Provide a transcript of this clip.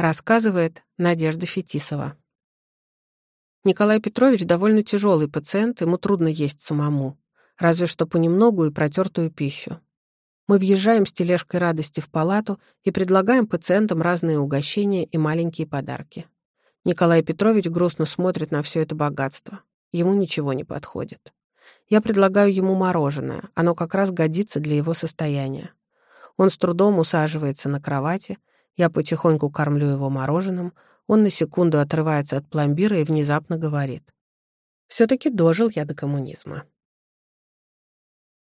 Рассказывает Надежда Фетисова. Николай Петрович довольно тяжелый пациент, ему трудно есть самому, разве что понемногу и протертую пищу. Мы въезжаем с тележкой радости в палату и предлагаем пациентам разные угощения и маленькие подарки. Николай Петрович грустно смотрит на все это богатство. Ему ничего не подходит. Я предлагаю ему мороженое, оно как раз годится для его состояния. Он с трудом усаживается на кровати, я потихоньку кормлю его мороженым, он на секунду отрывается от пломбира и внезапно говорит. «Все-таки дожил я до коммунизма».